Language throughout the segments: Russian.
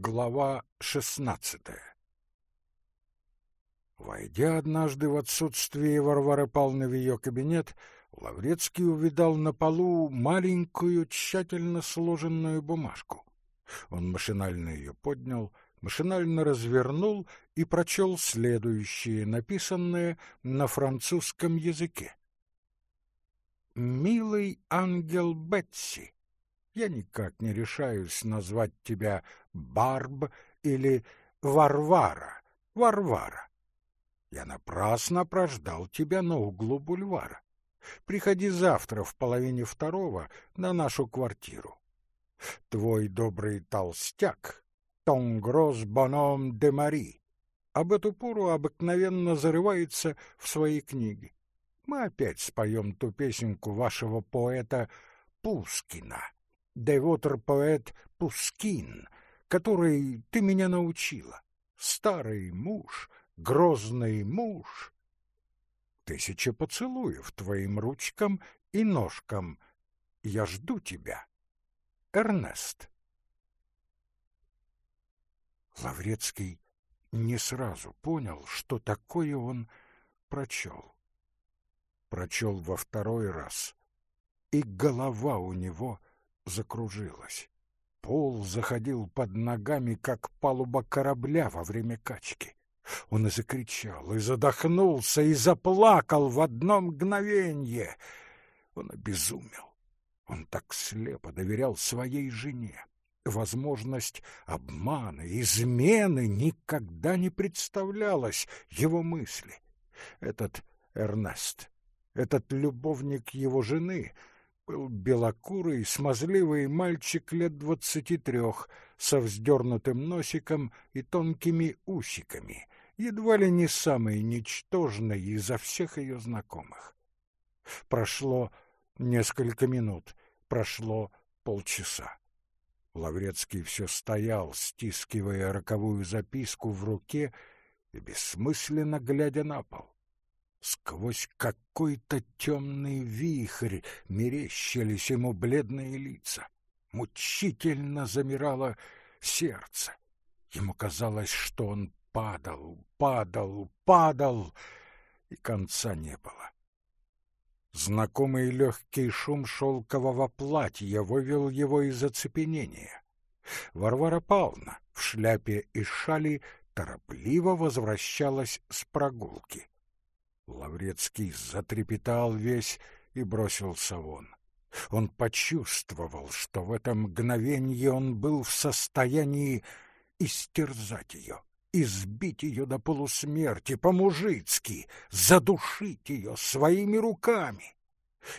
Глава шестнадцатая Войдя однажды в отсутствие Варвары Павловны в ее кабинет, Лаврецкий увидал на полу маленькую, тщательно сложенную бумажку. Он машинально ее поднял, машинально развернул и прочел следующее, написанное на французском языке. «Милый ангел Бетси, я никак не решаюсь назвать тебя Барб или Варвара, Варвара. Я напрасно прождал тебя на углу бульвара. Приходи завтра в половине второго на нашу квартиру. Твой добрый толстяк, Тонгрос Боном де Мари, об эту пору обыкновенно зарывается в свои книги. Мы опять споем ту песенку вашего поэта Пускина девотер-поэт Пускин, который ты меня научила. Старый муж, грозный муж. Тысяча поцелуев твоим ручкам и ножкам. Я жду тебя. Эрнест. Лаврецкий не сразу понял, что такое он прочел. Прочел во второй раз, и голова у него закружилась. Пол заходил под ногами, как палуба корабля во время качки. Он и закричал, и задохнулся, и заплакал в одно мгновенье. Он обезумел. Он так слепо доверял своей жене. Возможность обмана, измены никогда не представлялась его мысли. Этот Эрнест, этот любовник его жены — был белокурый, смазливый мальчик лет двадцати трех, со вздернутым носиком и тонкими усиками, едва ли не самый ничтожный изо всех ее знакомых. Прошло несколько минут, прошло полчаса. Лаврецкий все стоял, стискивая роковую записку в руке и бессмысленно глядя на пол. Сквозь какой-то темный вихрь мерещились ему бледные лица. Мучительно замирало сердце. Ему казалось, что он падал, падал, падал, и конца не было. Знакомый легкий шум шелкового платья вывел его из оцепенения. Варвара Павловна в шляпе и шали торопливо возвращалась с прогулки. Лаврецкий затрепетал весь и бросился вон. Он почувствовал, что в это мгновенье он был в состоянии истерзать ее, избить ее до полусмерти, по-мужицки, задушить ее своими руками.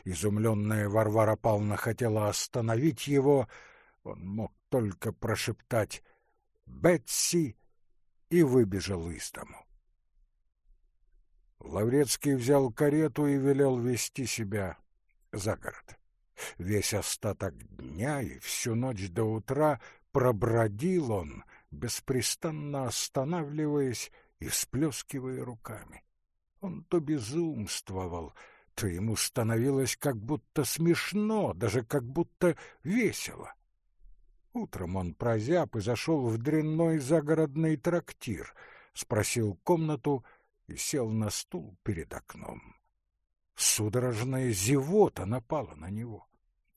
Изумленная Варвара Павловна хотела остановить его, он мог только прошептать «Бетси» и выбежал из дому. Лаврецкий взял карету и велел вести себя за город. Весь остаток дня и всю ночь до утра пробродил он, беспрестанно останавливаясь и всплескивая руками. Он то безумствовал, то ему становилось как будто смешно, даже как будто весело. Утром он прозяб и зашел в дрянной загородный трактир, спросил комнату — и сел на стул перед окном. Судорожная зевота напала на него.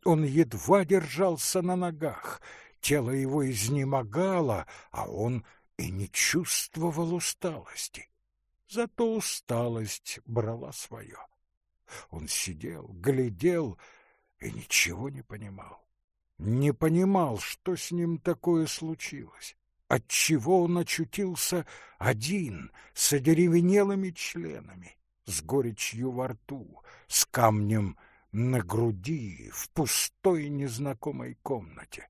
Он едва держался на ногах, тело его изнемогало, а он и не чувствовал усталости. Зато усталость брала свое. Он сидел, глядел и ничего не понимал. Не понимал, что с ним такое случилось отчего он очутился один, с одеревенелыми членами, с горечью во рту, с камнем на груди, в пустой незнакомой комнате.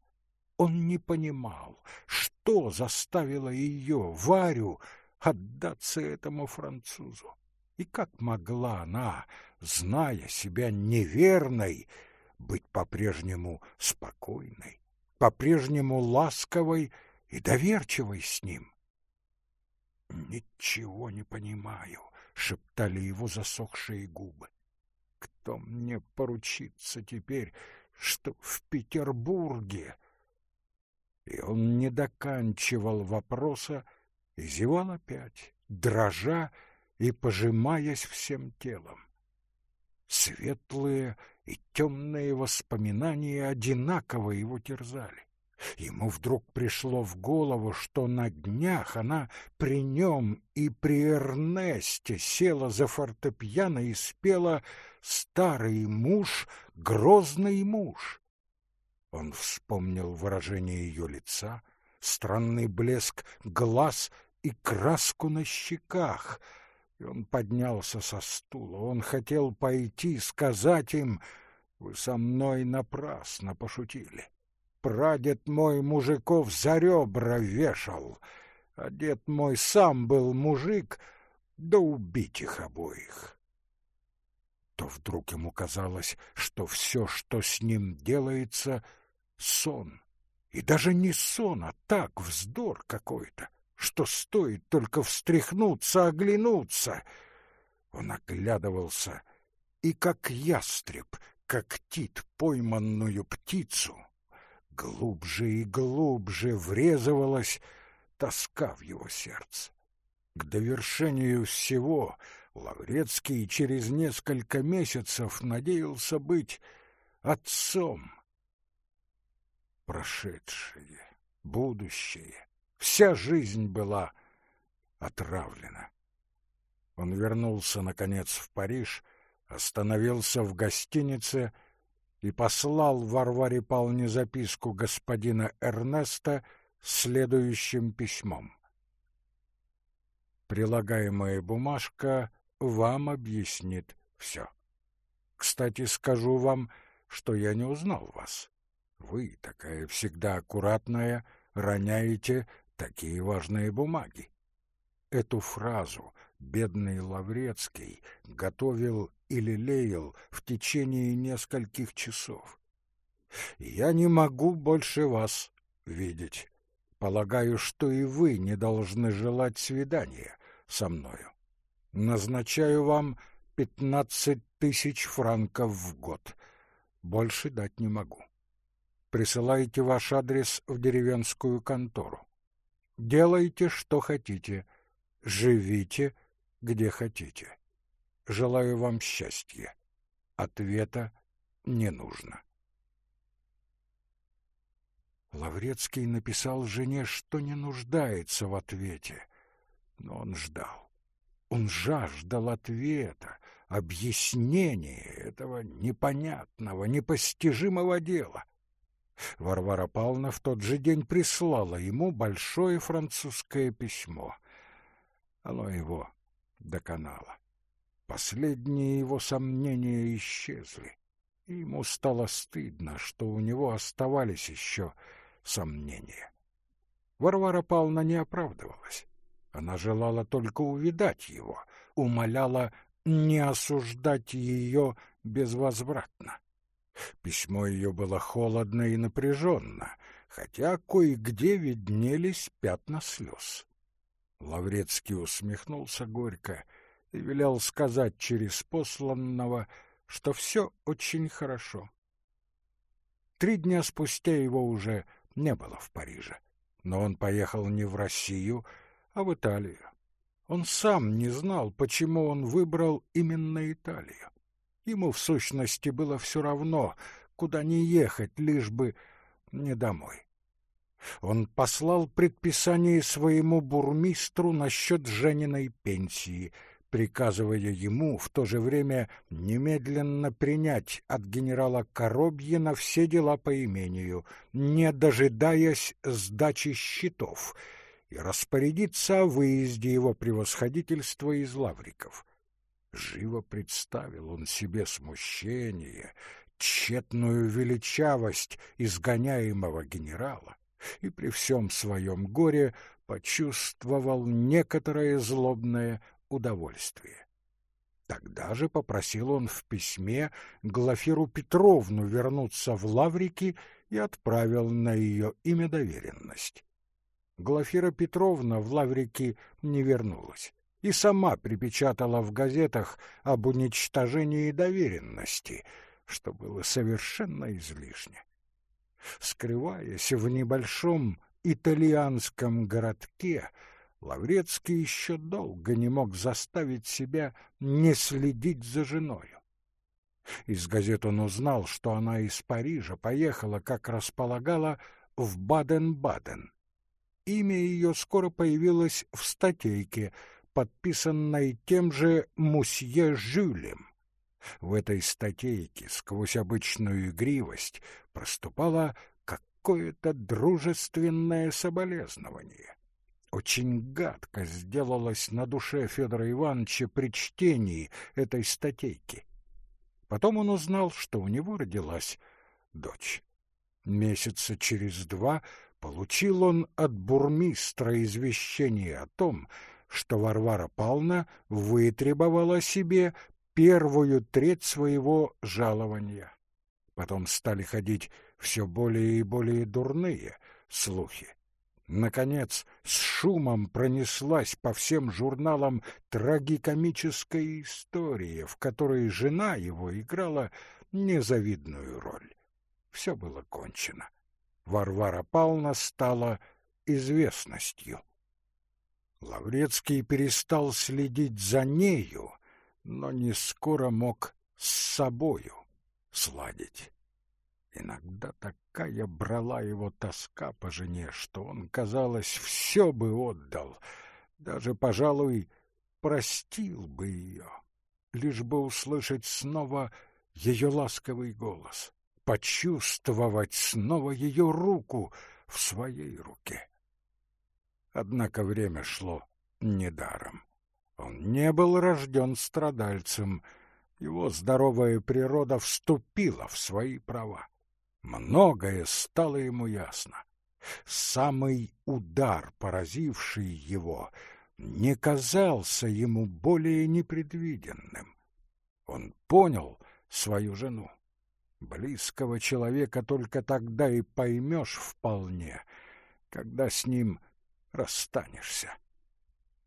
Он не понимал, что заставило ее, Варю, отдаться этому французу. И как могла она, зная себя неверной, быть по-прежнему спокойной, по-прежнему ласковой и доверчивой с ним. «Ничего не понимаю», — шептали его засохшие губы. «Кто мне поручится теперь, что в Петербурге?» И он не доканчивал вопроса и зевал опять, дрожа и пожимаясь всем телом. Светлые и темные воспоминания одинаково его терзали. Ему вдруг пришло в голову, что на днях она при нем и при Эрнесте села за фортепиано и спела «Старый муж, грозный муж». Он вспомнил выражение ее лица, странный блеск глаз и краску на щеках — и он поднялся со стула. Он хотел пойти, сказать им, «Вы со мной напрасно пошутили. Прадед мой мужиков за ребра вешал, а дед мой сам был мужик, да убить их обоих». То вдруг ему казалось, что все, что с ним делается, — сон. И даже не сон, а так, вздор какой-то что стоит только встряхнуться, оглянуться. Он оглядывался и, как ястреб, когтит пойманную птицу, глубже и глубже врезывалась тоска в его сердце. К довершению всего Лаврецкий через несколько месяцев надеялся быть отцом. Прошедшее, будущее, Вся жизнь была отравлена. Он вернулся, наконец, в Париж, остановился в гостинице и послал Варваре Павловне записку господина Эрнеста следующим письмом. Прилагаемая бумажка вам объяснит все. Кстати, скажу вам, что я не узнал вас. Вы, такая всегда аккуратная, роняете такие важные бумаги. Эту фразу бедный Лаврецкий готовил и лелеял в течение нескольких часов. «Я не могу больше вас видеть. Полагаю, что и вы не должны желать свидания со мною. Назначаю вам пятнадцать тысяч франков в год. Больше дать не могу. Присылайте ваш адрес в деревенскую контору. Делайте, что хотите, живите, где хотите. Желаю вам счастья. Ответа не нужно. Лаврецкий написал жене, что не нуждается в ответе, но он ждал. Он жаждал ответа, объяснения этого непонятного, непостижимого дела. Варвара Павловна в тот же день прислала ему большое французское письмо. Оно его доконало. Последние его сомнения исчезли. И ему стало стыдно, что у него оставались еще сомнения. Варвара Павловна не оправдывалась. Она желала только увидать его, умоляла не осуждать ее безвозвратно. Письмо ее было холодно и напряженно, хотя кое-где виднелись пятна слез. Лаврецкий усмехнулся горько и велел сказать через посланного, что все очень хорошо. Три дня спустя его уже не было в Париже, но он поехал не в Россию, а в Италию. Он сам не знал, почему он выбрал именно Италию. Ему, в сущности, было все равно, куда не ехать, лишь бы не домой. Он послал предписание своему бурмистру насчет Жениной пенсии, приказывая ему в то же время немедленно принять от генерала Коробьина все дела по имению, не дожидаясь сдачи счетов, и распорядиться о выезде его превосходительства из Лавриков. Живо представил он себе смущение, тщетную величавость изгоняемого генерала и при всем своем горе почувствовал некоторое злобное удовольствие. Тогда же попросил он в письме Глафиру Петровну вернуться в Лаврики и отправил на ее имя доверенность. Глафира Петровна в Лаврики не вернулась и сама припечатала в газетах об уничтожении доверенности, что было совершенно излишне. Скрываясь в небольшом итальянском городке, Лаврецкий еще долго не мог заставить себя не следить за женою. Из газет он узнал, что она из Парижа поехала, как располагала, в Баден-Баден. Имя ее скоро появилось в статейке, подписанной тем же мусье Жюлем. В этой статейке сквозь обычную игривость проступало какое-то дружественное соболезнование. Очень гадко сделалось на душе Федора Ивановича при чтении этой статейки. Потом он узнал, что у него родилась дочь. Месяца через два получил он от бурмистра извещение о том, что Варвара Павловна вытребовала себе первую треть своего жалования. Потом стали ходить все более и более дурные слухи. Наконец, с шумом пронеслась по всем журналам трагикомическая история, в которой жена его играла незавидную роль. Все было кончено. Варвара Павловна стала известностью. Лаврецкий перестал следить за нею, но не скоро мог с собою сладить. Иногда такая брала его тоска по жене, что он, казалось, все бы отдал, даже, пожалуй, простил бы ее, лишь бы услышать снова ее ласковый голос, почувствовать снова ее руку в своей руке. Однако время шло недаром. Он не был рожден страдальцем, его здоровая природа вступила в свои права. Многое стало ему ясно. Самый удар, поразивший его, не казался ему более непредвиденным. Он понял свою жену. Близкого человека только тогда и поймешь вполне, когда с ним расстанешься.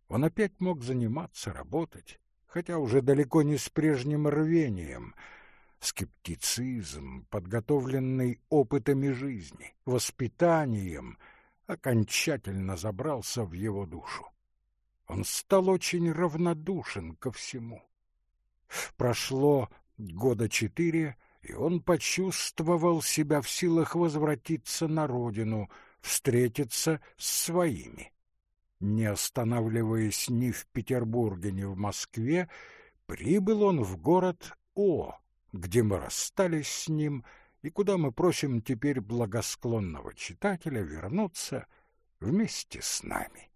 Он опять мог заниматься, работать, хотя уже далеко не с прежним рвением — скептицизм, подготовленный опытами жизни, воспитанием, окончательно забрался в его душу. Он стал очень равнодушен ко всему. Прошло года четыре, и он почувствовал себя в силах возвратиться на родину, встретиться с своими. Не останавливаясь ни в Петербурге, ни в Москве, прибыл он в город О, где мы расстались с ним и куда мы просим теперь благосклонного читателя вернуться вместе с нами.